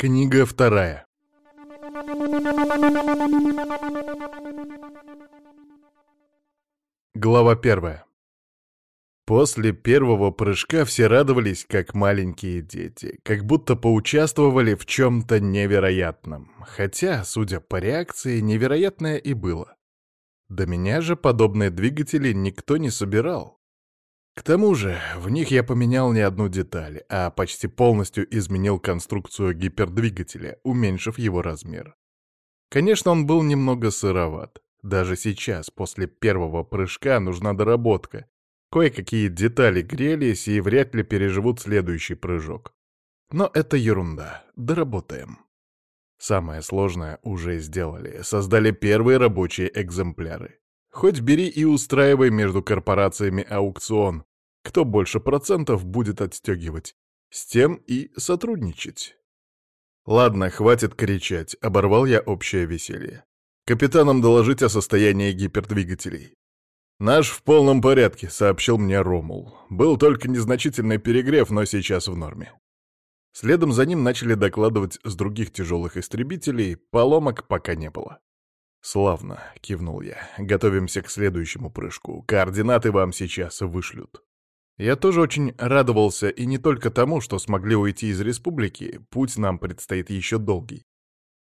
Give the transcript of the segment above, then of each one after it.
Книга вторая. Глава первая. После первого прыжка все радовались, как маленькие дети, как будто поучаствовали в чем-то невероятном. Хотя, судя по реакции, невероятное и было. До меня же подобные двигатели никто не собирал. К тому же, в них я поменял не одну деталь, а почти полностью изменил конструкцию гипердвигателя, уменьшив его размер. Конечно, он был немного сыроват. Даже сейчас, после первого прыжка, нужна доработка. Кое-какие детали грелись и вряд ли переживут следующий прыжок. Но это ерунда. Доработаем. Самое сложное уже сделали. Создали первые рабочие экземпляры. Хоть бери и устраивай между корпорациями аукцион. Кто больше процентов будет отстегивать? С тем и сотрудничать. Ладно, хватит кричать, оборвал я общее веселье. Капитанам доложить о состоянии гипердвигателей. «Наш в полном порядке», — сообщил мне Ромул. Был только незначительный перегрев, но сейчас в норме. Следом за ним начали докладывать с других тяжелых истребителей, поломок пока не было. «Славно», — кивнул я. «Готовимся к следующему прыжку. Координаты вам сейчас вышлют». Я тоже очень радовался и не только тому, что смогли уйти из республики, путь нам предстоит еще долгий.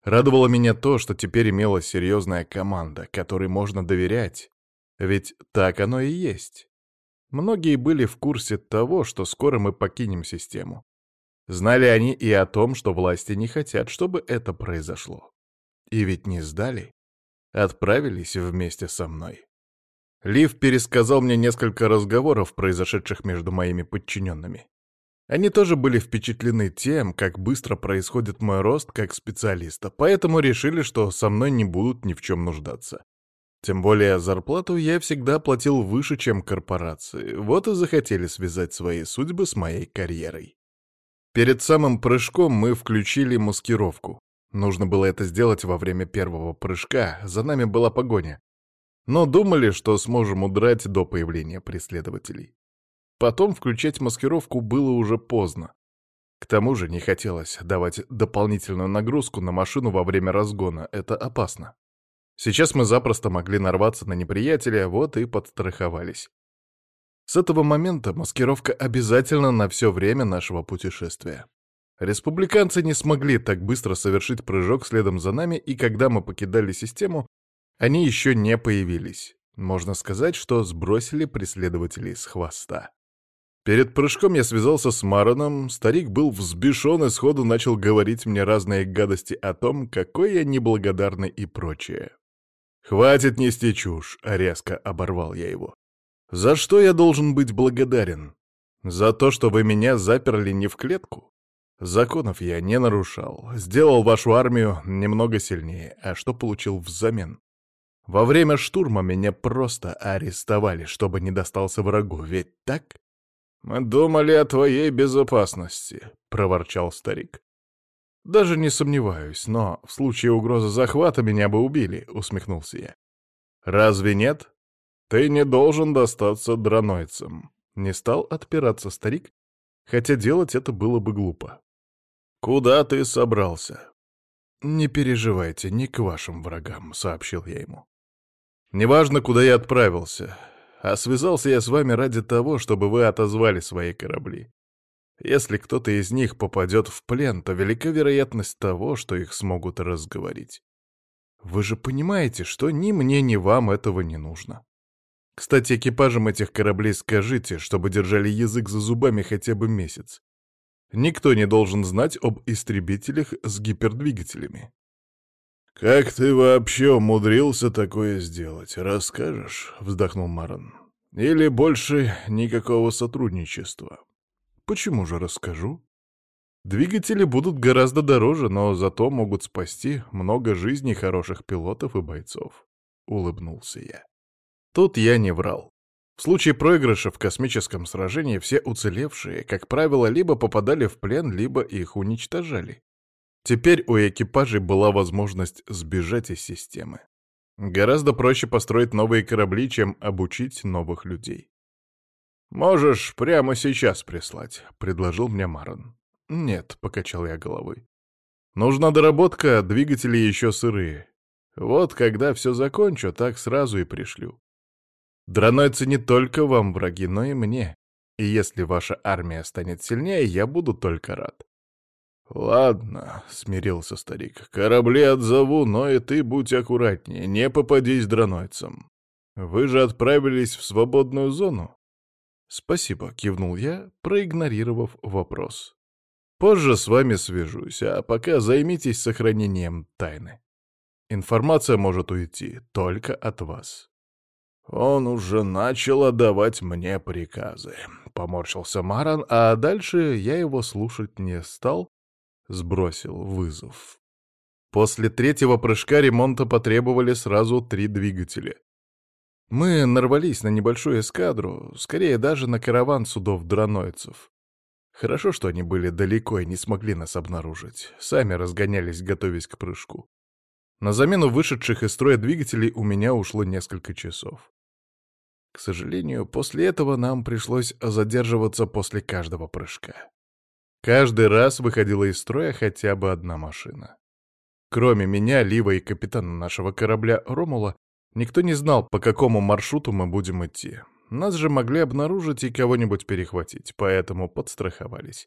Радовало меня то, что теперь имелась серьезная команда, которой можно доверять. Ведь так оно и есть. Многие были в курсе того, что скоро мы покинем систему. Знали они и о том, что власти не хотят, чтобы это произошло. И ведь не сдали. Отправились вместе со мной. Лив пересказал мне несколько разговоров, произошедших между моими подчиненными. Они тоже были впечатлены тем, как быстро происходит мой рост как специалиста, поэтому решили, что со мной не будут ни в чем нуждаться. Тем более зарплату я всегда платил выше, чем корпорации, вот и захотели связать свои судьбы с моей карьерой. Перед самым прыжком мы включили маскировку. Нужно было это сделать во время первого прыжка, за нами была погоня но думали, что сможем удрать до появления преследователей. Потом включать маскировку было уже поздно. К тому же не хотелось давать дополнительную нагрузку на машину во время разгона, это опасно. Сейчас мы запросто могли нарваться на неприятеля, вот и подстраховались. С этого момента маскировка обязательно на все время нашего путешествия. Республиканцы не смогли так быстро совершить прыжок следом за нами, и когда мы покидали систему, они еще не появились. Можно сказать, что сбросили преследователей с хвоста. Перед прыжком я связался с Мароном, старик был взбешен и сходу начал говорить мне разные гадости о том, какой я неблагодарный и прочее. «Хватит нести чушь», — резко оборвал я его. «За что я должен быть благодарен? За то, что вы меня заперли не в клетку? Законов я не нарушал, сделал вашу армию немного сильнее, а что получил взамен? Во время штурма меня просто арестовали, чтобы не достался врагу, ведь так? «Мы думали о твоей безопасности», — проворчал старик. «Даже не сомневаюсь, но в случае угрозы захвата меня бы убили», — усмехнулся я. «Разве нет? Ты не должен достаться дранойцам», — не стал отпираться старик, хотя делать это было бы глупо. «Куда ты собрался?» «Не переживайте, не к вашим врагам», — сообщил я ему. Неважно, куда я отправился, а связался я с вами ради того, чтобы вы отозвали свои корабли. Если кто-то из них попадет в плен, то велика вероятность того, что их смогут разговорить. Вы же понимаете, что ни мне, ни вам этого не нужно. Кстати, экипажам этих кораблей скажите, чтобы держали язык за зубами хотя бы месяц. Никто не должен знать об истребителях с гипердвигателями. «Как ты вообще умудрился такое сделать? Расскажешь?» — вздохнул Марон. «Или больше никакого сотрудничества?» «Почему же расскажу?» «Двигатели будут гораздо дороже, но зато могут спасти много жизней хороших пилотов и бойцов», — улыбнулся я. Тут я не врал. В случае проигрыша в космическом сражении все уцелевшие, как правило, либо попадали в плен, либо их уничтожали. Теперь у экипажей была возможность сбежать из системы. Гораздо проще построить новые корабли, чем обучить новых людей. «Можешь прямо сейчас прислать», — предложил мне Марон. «Нет», — покачал я головой. Нужна доработка, двигатели еще сырые. Вот когда все закончу, так сразу и пришлю. Дранойцы не только вам враги, но и мне. И если ваша армия станет сильнее, я буду только рад. «Ладно», — смирился старик, — «корабли отзову, но и ты будь аккуратнее, не попадись дранойцам. Вы же отправились в свободную зону?» «Спасибо», — кивнул я, проигнорировав вопрос. «Позже с вами свяжусь, а пока займитесь сохранением тайны. Информация может уйти только от вас». «Он уже начал отдавать мне приказы», — поморщился Маран, а дальше я его слушать не стал, сбросил вызов. После третьего прыжка ремонта потребовали сразу три двигателя. Мы нарвались на небольшую эскадру, скорее даже на караван судов-дранойцев. Хорошо, что они были далеко и не смогли нас обнаружить. Сами разгонялись, готовясь к прыжку. На замену вышедших из строя двигателей у меня ушло несколько часов. К сожалению, после этого нам пришлось задерживаться после каждого прыжка. Каждый раз выходила из строя хотя бы одна машина. Кроме меня, Лива и капитана нашего корабля Ромула, никто не знал, по какому маршруту мы будем идти. Нас же могли обнаружить и кого-нибудь перехватить, поэтому подстраховались.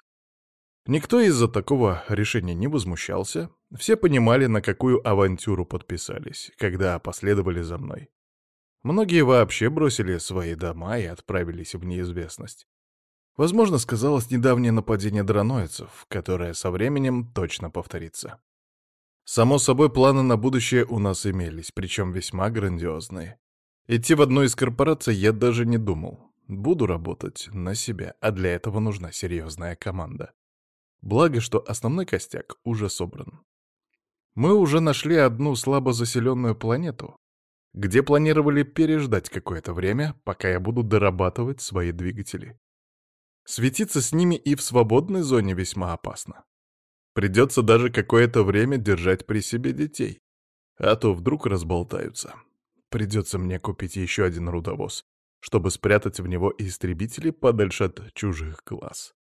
Никто из-за такого решения не возмущался, все понимали, на какую авантюру подписались, когда последовали за мной. Многие вообще бросили свои дома и отправились в неизвестность. Возможно, сказалось недавнее нападение драноицев, которое со временем точно повторится. Само собой, планы на будущее у нас имелись, причем весьма грандиозные. Идти в одну из корпораций я даже не думал. Буду работать на себя, а для этого нужна серьезная команда. Благо, что основной костяк уже собран. Мы уже нашли одну слабо заселенную планету, где планировали переждать какое-то время, пока я буду дорабатывать свои двигатели. Светиться с ними и в свободной зоне весьма опасно. Придется даже какое-то время держать при себе детей, а то вдруг разболтаются. Придется мне купить еще один рудовоз, чтобы спрятать в него истребители подальше от чужих глаз.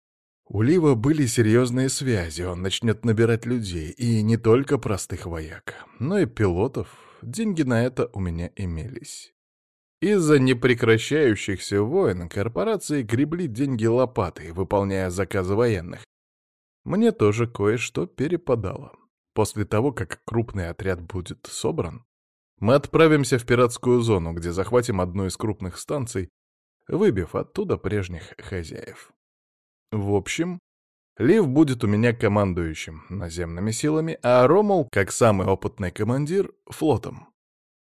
У Лива были серьезные связи, он начнет набирать людей, и не только простых вояк, но и пилотов. Деньги на это у меня имелись. Из-за непрекращающихся войн корпорации гребли деньги лопатой, выполняя заказы военных. Мне тоже кое-что перепадало. После того, как крупный отряд будет собран, мы отправимся в пиратскую зону, где захватим одну из крупных станций, выбив оттуда прежних хозяев. В общем, Лив будет у меня командующим наземными силами, а Ромул, как самый опытный командир, флотом.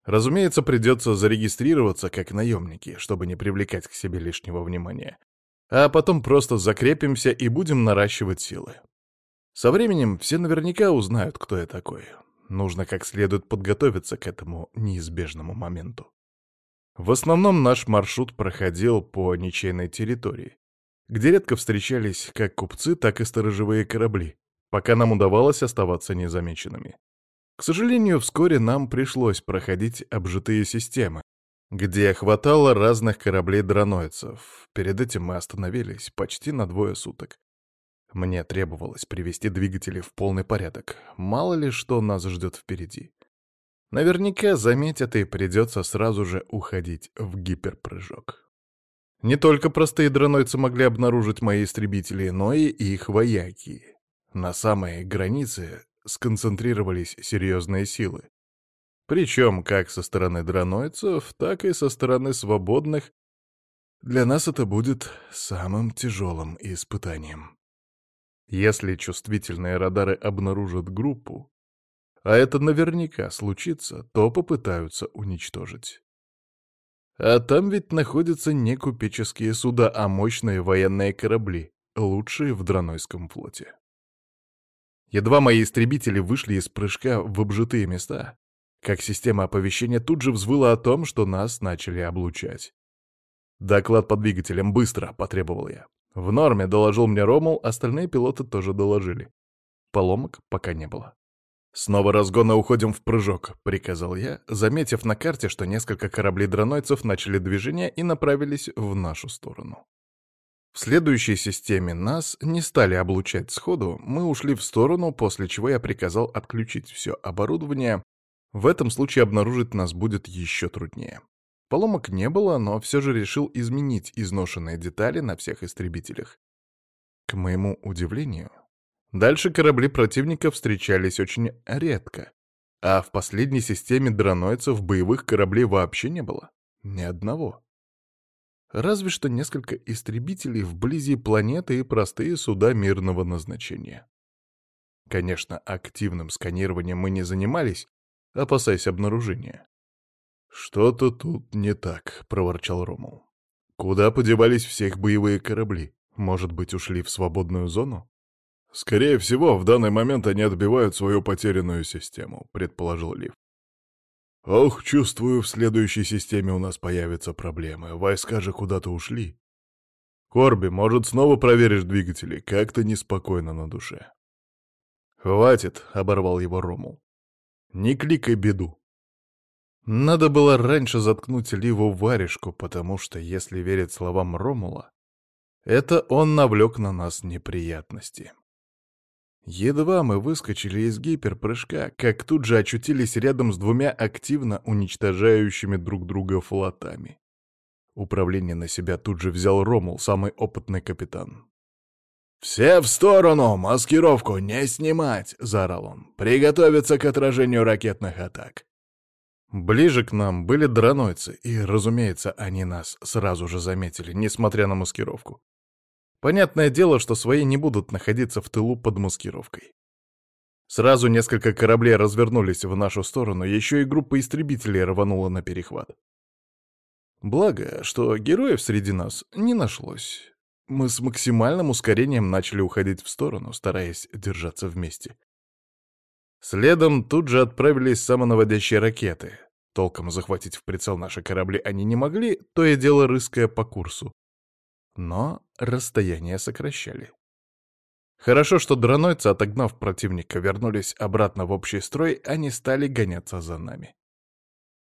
Разумеется, придется зарегистрироваться как наемники, чтобы не привлекать к себе лишнего внимания. А потом просто закрепимся и будем наращивать силы. Со временем все наверняка узнают, кто я такой. Нужно как следует подготовиться к этому неизбежному моменту. В основном наш маршрут проходил по ничейной территории, где редко встречались как купцы, так и сторожевые корабли, пока нам удавалось оставаться незамеченными. К сожалению, вскоре нам пришлось проходить обжитые системы, где хватало разных кораблей-дранойцев. Перед этим мы остановились почти на двое суток. Мне требовалось привести двигатели в полный порядок. Мало ли что нас ждет впереди. Наверняка заметят и придется сразу же уходить в гиперпрыжок. Не только простые дранойцы могли обнаружить мои истребители, но и их вояки. На самой границе сконцентрировались серьезные силы. Причем как со стороны дранойцев, так и со стороны свободных. Для нас это будет самым тяжелым испытанием. Если чувствительные радары обнаружат группу, а это наверняка случится, то попытаются уничтожить. А там ведь находятся не купеческие суда, а мощные военные корабли, лучшие в Дранойском флоте. Едва мои истребители вышли из прыжка в обжитые места, как система оповещения тут же взвыла о том, что нас начали облучать. «Доклад по двигателям, быстро!» — потребовал я. В норме, доложил мне Ромул, остальные пилоты тоже доложили. Поломок пока не было. «Снова разгона уходим в прыжок», — приказал я, заметив на карте, что несколько кораблей дранойцев начали движение и направились в нашу сторону. В следующей системе нас не стали облучать сходу, мы ушли в сторону, после чего я приказал отключить все оборудование. В этом случае обнаружить нас будет еще труднее. Поломок не было, но все же решил изменить изношенные детали на всех истребителях. К моему удивлению, дальше корабли противника встречались очень редко, а в последней системе дроноидцев боевых кораблей вообще не было. Ни одного. Разве что несколько истребителей вблизи планеты и простые суда мирного назначения. Конечно, активным сканированием мы не занимались, опасаясь обнаружения. «Что-то тут не так», — проворчал Ромул. «Куда подевались всех боевые корабли? Может быть, ушли в свободную зону?» «Скорее всего, в данный момент они отбивают свою потерянную систему», — предположил Лив. «Ох, чувствую, в следующей системе у нас появятся проблемы. Войска же куда-то ушли. Корби, может, снова проверишь двигатели? Как-то неспокойно на душе». «Хватит», — оборвал его Ромул. «Не кликай беду. Надо было раньше заткнуть Ливу варежку, потому что, если верить словам Ромула, это он навлек на нас неприятности. Едва мы выскочили из гиперпрыжка, как тут же очутились рядом с двумя активно уничтожающими друг друга флотами. Управление на себя тут же взял Ромул, самый опытный капитан. «Все в сторону! Маскировку не снимать!» — заорал он. «Приготовиться к отражению ракетных атак!» Ближе к нам были дранойцы, и, разумеется, они нас сразу же заметили, несмотря на маскировку. Понятное дело, что свои не будут находиться в тылу под маскировкой. Сразу несколько кораблей развернулись в нашу сторону, еще и группа истребителей рванула на перехват. Благо, что героев среди нас не нашлось. Мы с максимальным ускорением начали уходить в сторону, стараясь держаться вместе. Следом тут же отправились самонаводящие ракеты. Толком захватить в прицел наши корабли они не могли, то и дело рыская по курсу. Но расстояние сокращали. Хорошо, что дронойцы, отогнав противника, вернулись обратно в общий строй, они стали гоняться за нами.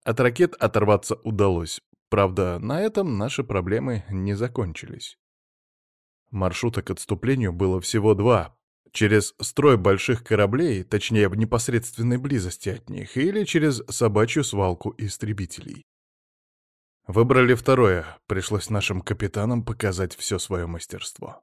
От ракет оторваться удалось. Правда, на этом наши проблемы не закончились. Маршрута к отступлению было всего два, Через строй больших кораблей, точнее, в непосредственной близости от них, или через собачью свалку истребителей. Выбрали второе, пришлось нашим капитанам показать все свое мастерство.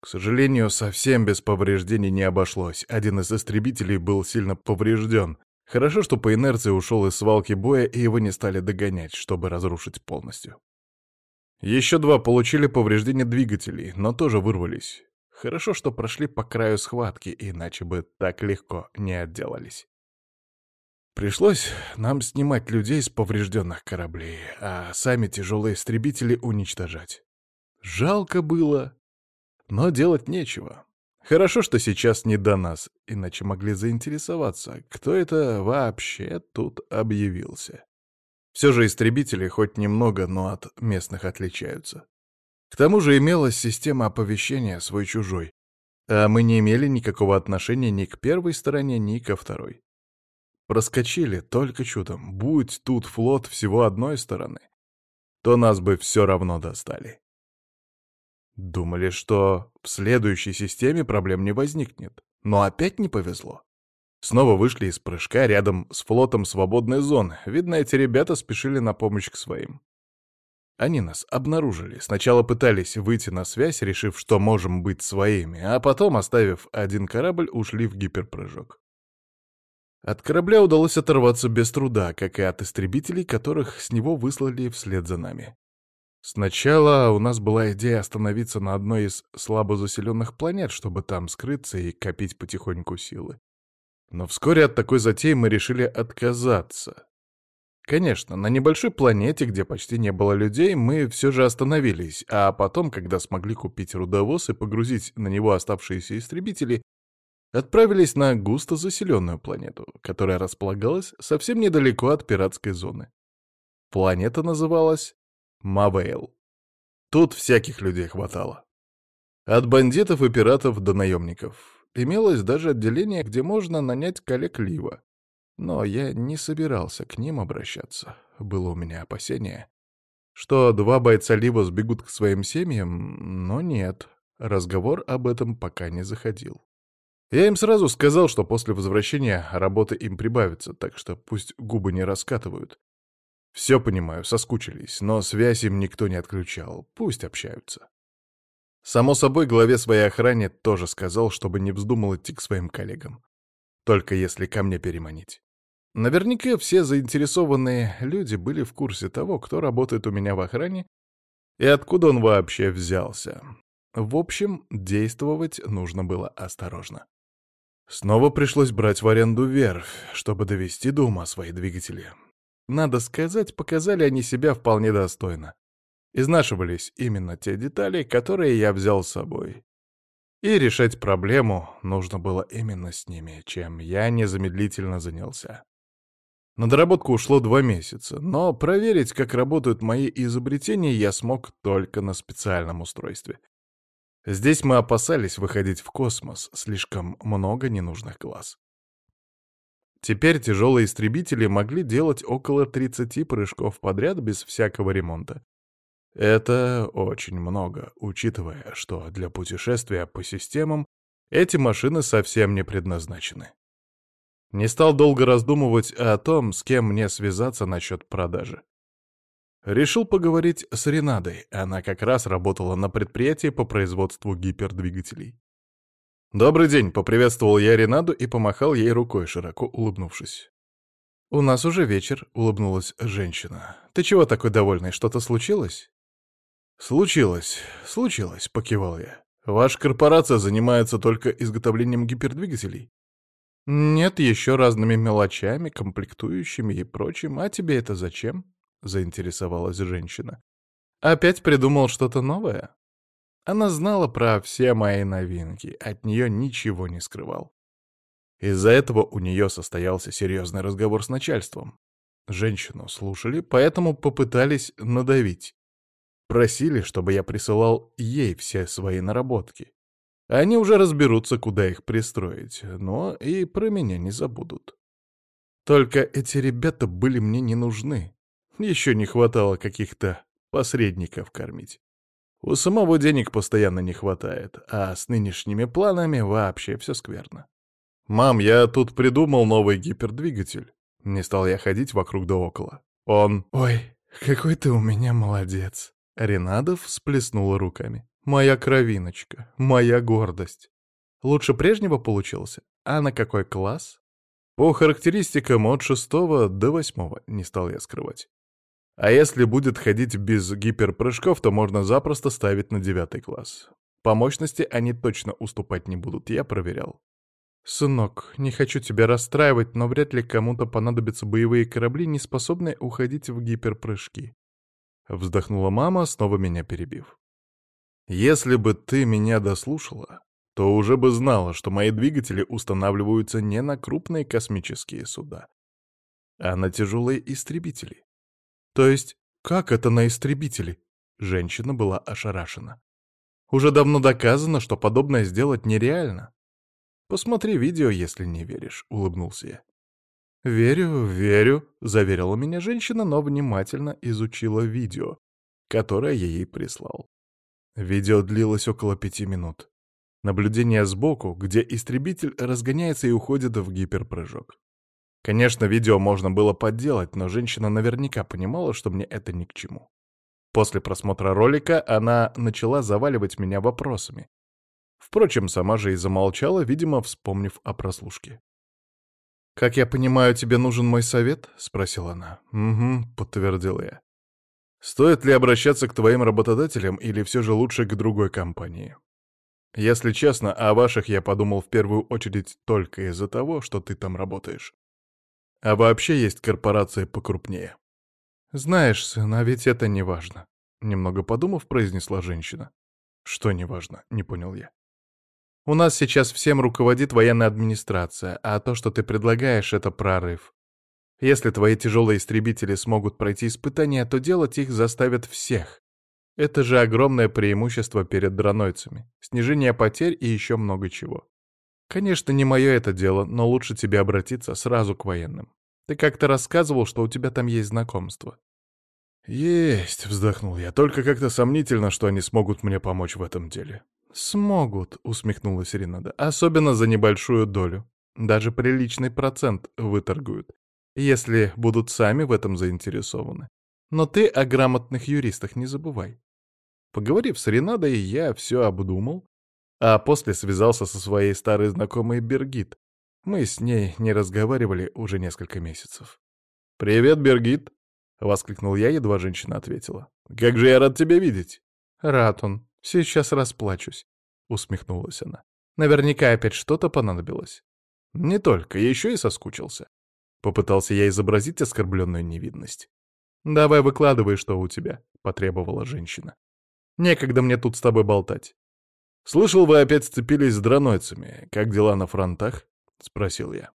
К сожалению, совсем без повреждений не обошлось. Один из истребителей был сильно поврежден. Хорошо, что по инерции ушел из свалки боя, и его не стали догонять, чтобы разрушить полностью. Еще два получили повреждения двигателей, но тоже вырвались. Хорошо, что прошли по краю схватки, иначе бы так легко не отделались. Пришлось нам снимать людей с поврежденных кораблей, а сами тяжелые истребители уничтожать. Жалко было, но делать нечего. Хорошо, что сейчас не до нас, иначе могли заинтересоваться, кто это вообще тут объявился. Все же истребители хоть немного, но от местных отличаются. К тому же имелась система оповещения свой-чужой, а мы не имели никакого отношения ни к первой стороне, ни ко второй. Проскочили только чудом. Будь тут флот всего одной стороны, то нас бы все равно достали. Думали, что в следующей системе проблем не возникнет, но опять не повезло. Снова вышли из прыжка рядом с флотом свободной зоны. Видно, эти ребята спешили на помощь к своим. Они нас обнаружили. Сначала пытались выйти на связь, решив, что можем быть своими, а потом, оставив один корабль, ушли в гиперпрыжок. От корабля удалось оторваться без труда, как и от истребителей, которых с него выслали вслед за нами. Сначала у нас была идея остановиться на одной из слабо заселенных планет, чтобы там скрыться и копить потихоньку силы. Но вскоре от такой затеи мы решили отказаться, Конечно, на небольшой планете, где почти не было людей, мы все же остановились, а потом, когда смогли купить рудовоз и погрузить на него оставшиеся истребители, отправились на густо заселенную планету, которая располагалась совсем недалеко от пиратской зоны. Планета называлась Мавейл. Тут всяких людей хватало. От бандитов и пиратов до наемников. Имелось даже отделение, где можно нанять коллег Лива. Но я не собирался к ним обращаться. Было у меня опасение. Что два бойца либо сбегут к своим семьям, но нет, разговор об этом пока не заходил. Я им сразу сказал, что после возвращения работы им прибавится, так что пусть губы не раскатывают. Все понимаю, соскучились, но связь им никто не отключал, пусть общаются. Само собой, главе своей охране тоже сказал, чтобы не вздумал идти к своим коллегам. Только если ко мне переманить. Наверняка все заинтересованные люди были в курсе того, кто работает у меня в охране и откуда он вообще взялся. В общем, действовать нужно было осторожно. Снова пришлось брать в аренду верфь, чтобы довести до ума свои двигатели. Надо сказать, показали они себя вполне достойно. Изнашивались именно те детали, которые я взял с собой. И решать проблему нужно было именно с ними, чем я незамедлительно занялся. На доработку ушло два месяца, но проверить, как работают мои изобретения, я смог только на специальном устройстве. Здесь мы опасались выходить в космос, слишком много ненужных глаз. Теперь тяжелые истребители могли делать около 30 прыжков подряд без всякого ремонта. Это очень много, учитывая, что для путешествия по системам эти машины совсем не предназначены. Не стал долго раздумывать о том, с кем мне связаться насчет продажи. Решил поговорить с Ренадой, она как раз работала на предприятии по производству гипердвигателей. «Добрый день», — поприветствовал я Ренаду и помахал ей рукой, широко улыбнувшись. «У нас уже вечер», — улыбнулась женщина. «Ты чего такой довольный? Что-то случилось?» «Случилось, случилось», — покивал я. «Ваша корпорация занимается только изготовлением гипердвигателей?» «Нет, еще разными мелочами, комплектующими и прочим. А тебе это зачем?» — заинтересовалась женщина. «Опять придумал что-то новое?» Она знала про все мои новинки, от нее ничего не скрывал. Из-за этого у нее состоялся серьезный разговор с начальством. Женщину слушали, поэтому попытались надавить. Просили, чтобы я присылал ей все свои наработки. Они уже разберутся, куда их пристроить, но и про меня не забудут. Только эти ребята были мне не нужны. Еще не хватало каких-то посредников кормить. У самого денег постоянно не хватает, а с нынешними планами вообще все скверно. «Мам, я тут придумал новый гипердвигатель». Не стал я ходить вокруг да около. Он... «Ой, какой ты у меня молодец!» Ренадов сплеснула руками. «Моя кровиночка, моя гордость. Лучше прежнего получился? А на какой класс?» По характеристикам от шестого до восьмого, не стал я скрывать. А если будет ходить без гиперпрыжков, то можно запросто ставить на девятый класс. По мощности они точно уступать не будут, я проверял. «Сынок, не хочу тебя расстраивать, но вряд ли кому-то понадобятся боевые корабли, не способные уходить в гиперпрыжки. Вздохнула мама, снова меня перебив. «Если бы ты меня дослушала, то уже бы знала, что мои двигатели устанавливаются не на крупные космические суда, а на тяжелые истребители. То есть, как это на истребители?» Женщина была ошарашена. «Уже давно доказано, что подобное сделать нереально. Посмотри видео, если не веришь», — улыбнулся я. «Верю, верю», — заверила меня женщина, но внимательно изучила видео, которое я ей прислал. Видео длилось около пяти минут. Наблюдение сбоку, где истребитель разгоняется и уходит в гиперпрыжок. Конечно, видео можно было подделать, но женщина наверняка понимала, что мне это ни к чему. После просмотра ролика она начала заваливать меня вопросами. Впрочем, сама же и замолчала, видимо, вспомнив о прослушке. «Как я понимаю, тебе нужен мой совет?» — спросила она. «Угу», — подтвердил я. «Стоит ли обращаться к твоим работодателям или все же лучше к другой компании?» «Если честно, о ваших я подумал в первую очередь только из-за того, что ты там работаешь. А вообще есть корпорации покрупнее». «Знаешь, сын, а ведь это не важно», — немного подумав, произнесла женщина. «Что не важно?» — не понял я. У нас сейчас всем руководит военная администрация, а то, что ты предлагаешь, — это прорыв. Если твои тяжелые истребители смогут пройти испытания, то делать их заставят всех. Это же огромное преимущество перед дронойцами, снижение потерь и еще много чего. Конечно, не мое это дело, но лучше тебе обратиться сразу к военным. Ты как-то рассказывал, что у тебя там есть знакомство. «Есть», — вздохнул я, — «только как-то сомнительно, что они смогут мне помочь в этом деле». «Смогут», — усмехнулась Ринада, — «особенно за небольшую долю. Даже приличный процент выторгуют, если будут сами в этом заинтересованы. Но ты о грамотных юристах не забывай». Поговорив с Ринадой, я все обдумал, а после связался со своей старой знакомой Бергит. Мы с ней не разговаривали уже несколько месяцев. «Привет, Бергит!» — воскликнул я, едва женщина ответила. «Как же я рад тебя видеть!» «Рад он. Сейчас расплачусь», — усмехнулась она. «Наверняка опять что-то понадобилось». «Не только, еще и соскучился». Попытался я изобразить оскорбленную невидность. «Давай выкладывай, что у тебя», — потребовала женщина. «Некогда мне тут с тобой болтать». «Слышал, вы опять сцепились с дранойцами. Как дела на фронтах?» — спросил я.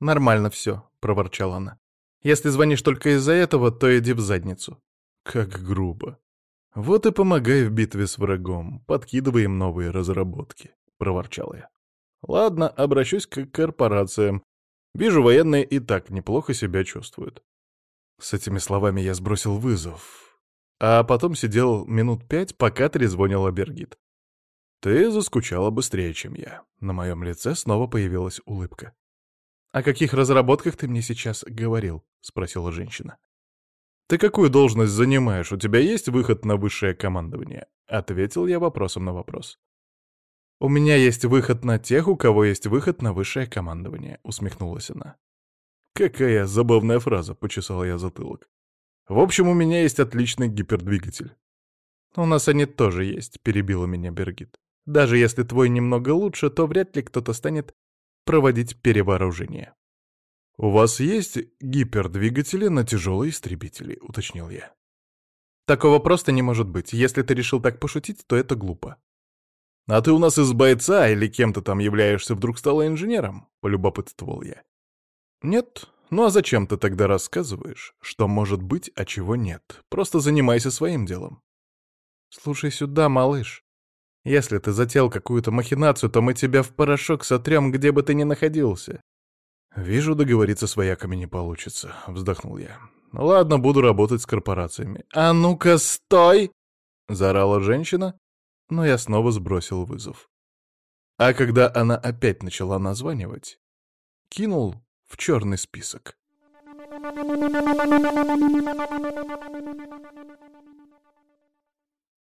«Нормально все», — проворчала она. «Если звонишь только из-за этого, то иди в задницу». Как грубо. Вот и помогай в битве с врагом, подкидывай им новые разработки, — проворчал я. Ладно, обращусь к корпорациям. Вижу, военные и так неплохо себя чувствуют. С этими словами я сбросил вызов. А потом сидел минут пять, пока трезвонила Бергит. Ты заскучала быстрее, чем я. На моем лице снова появилась улыбка. «О каких разработках ты мне сейчас говорил?» — спросила женщина. «Ты какую должность занимаешь? У тебя есть выход на высшее командование?» — ответил я вопросом на вопрос. «У меня есть выход на тех, у кого есть выход на высшее командование», — усмехнулась она. «Какая забавная фраза», — почесал я затылок. «В общем, у меня есть отличный гипердвигатель». «У нас они тоже есть», — перебила меня Бергит. «Даже если твой немного лучше, то вряд ли кто-то станет проводить перевооружение». «У вас есть гипердвигатели на тяжелые истребители?» — уточнил я. «Такого просто не может быть. Если ты решил так пошутить, то это глупо». «А ты у нас из бойца или кем то там являешься вдруг стала инженером?» — полюбопытствовал я. «Нет. Ну а зачем ты тогда рассказываешь, что может быть, а чего нет? Просто занимайся своим делом». «Слушай сюда, малыш. Если ты затеял какую-то махинацию, то мы тебя в порошок сотрем, где бы ты ни находился. «Вижу, договориться с вояками не получится», — вздохнул я. «Ладно, буду работать с корпорациями». «А ну-ка, стой!» — заорала женщина, но я снова сбросил вызов. А когда она опять начала названивать, кинул в черный список.